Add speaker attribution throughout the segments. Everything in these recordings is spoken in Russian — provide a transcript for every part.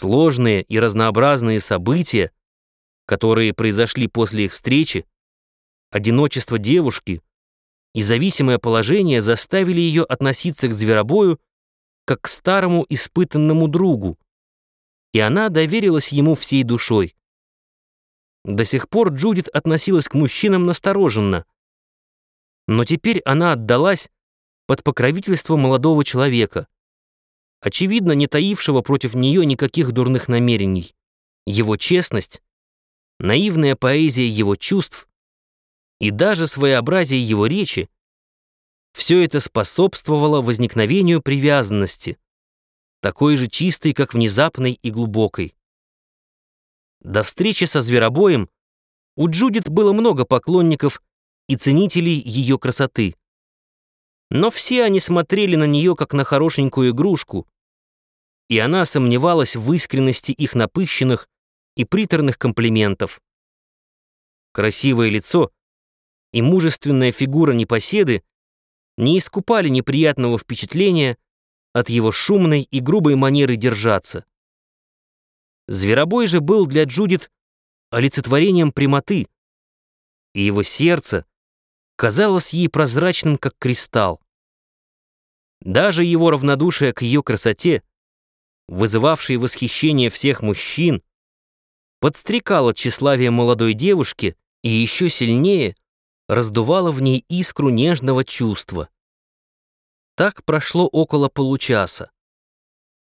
Speaker 1: Сложные и разнообразные события, которые произошли после их встречи, одиночество девушки и зависимое положение заставили ее относиться к зверобою как к старому испытанному другу, и она доверилась ему всей душой. До сих пор Джудит относилась к мужчинам настороженно, но теперь она отдалась под покровительство молодого человека, очевидно, не таившего против нее никаких дурных намерений. Его честность, наивная поэзия его чувств и даже своеобразие его речи все это способствовало возникновению привязанности, такой же чистой, как внезапной и глубокой. До встречи со зверобоем у Джудит было много поклонников и ценителей ее красоты. Но все они смотрели на нее как на хорошенькую игрушку, и она сомневалась в искренности их напыщенных и приторных комплиментов. Красивое лицо и мужественная фигура непоседы не искупали неприятного впечатления от его шумной и грубой манеры держаться. Зверобой же был для Джудит олицетворением прямоты, и его сердце казалось ей прозрачным, как кристалл. Даже его равнодушие к ее красоте, вызывавшее восхищение всех мужчин, подстрекало тщеславие молодой девушки и еще сильнее раздувало в ней искру нежного чувства. Так прошло около получаса.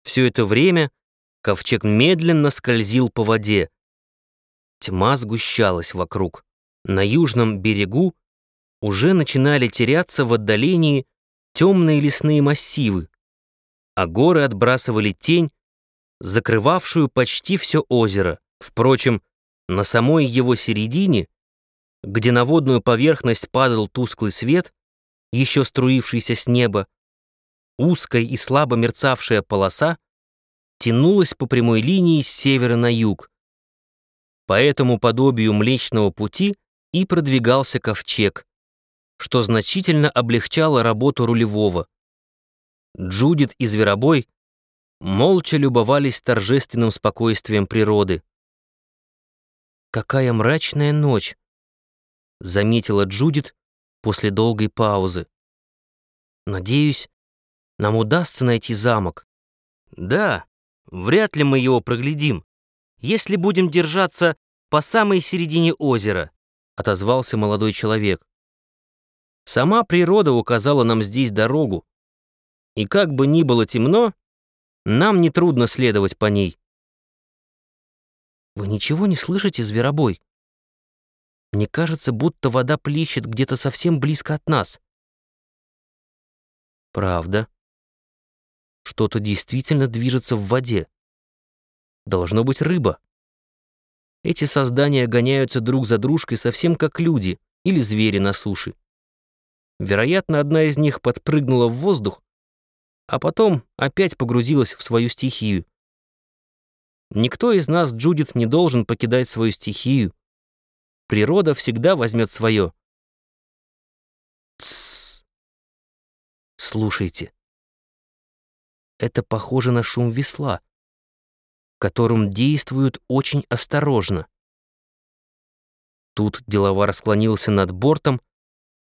Speaker 1: Все это время ковчег медленно скользил по воде. Тьма сгущалась вокруг. На южном берегу уже начинали теряться в отдалении темные лесные массивы, а горы отбрасывали тень, закрывавшую почти все озеро. Впрочем, на самой его середине, где на водную поверхность падал тусклый свет, еще струившийся с неба, узкая и слабо мерцавшая полоса тянулась по прямой линии с севера на юг. По этому подобию Млечного Пути и продвигался ковчег, что значительно облегчало работу рулевого. Джудит и Зверобой молча любовались торжественным спокойствием природы. «Какая мрачная ночь!» — заметила Джудит после долгой паузы. «Надеюсь, нам удастся найти замок. Да, вряд ли мы его проглядим, если будем держаться по самой середине озера, отозвался молодой человек. Сама природа указала нам здесь дорогу. И как бы ни было темно, нам нетрудно следовать по ней. Вы ничего не слышите, зверобой? Мне кажется, будто вода плещет где-то совсем близко от нас. Правда. Что-то действительно движется в воде. Должно быть рыба. Эти создания гоняются друг за дружкой совсем как люди или звери на суше. Вероятно, одна из них подпрыгнула в воздух, а потом опять погрузилась в свою стихию. Никто из нас, Джудит, не должен покидать свою стихию. Природа всегда возьмет свое. Тссс. Слушайте. Это похоже на шум весла, которым действуют очень осторожно. Тут деловар склонился над бортом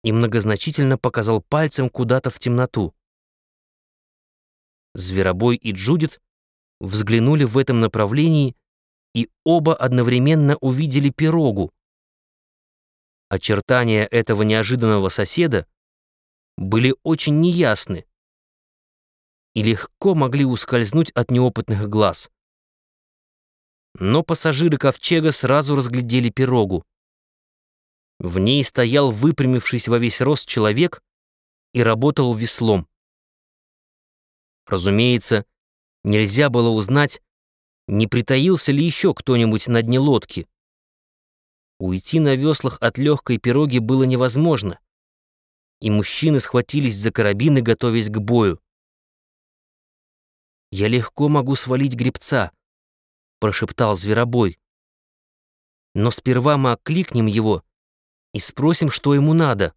Speaker 1: и многозначительно показал пальцем куда-то в темноту. Зверобой и Джудит взглянули в этом направлении и оба одновременно увидели пирогу. Очертания этого неожиданного соседа были очень неясны и легко могли ускользнуть от неопытных глаз. Но пассажиры ковчега сразу разглядели пирогу. В ней стоял выпрямившись во весь рост человек и работал веслом. Разумеется, нельзя было узнать, не притаился ли еще кто-нибудь на дне лодки. Уйти на веслах от легкой пироги было невозможно, и мужчины схватились за карабины, готовясь к бою. «Я легко могу свалить гребца», — прошептал зверобой. «Но сперва мы окликнем его и спросим, что ему надо».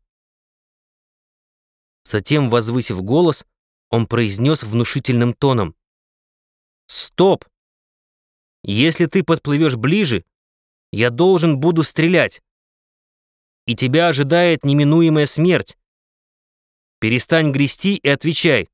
Speaker 1: Затем, возвысив голос, он произнес внушительным тоном. «Стоп! Если ты подплывешь ближе, я должен буду стрелять. И тебя ожидает неминуемая смерть. Перестань грести и отвечай.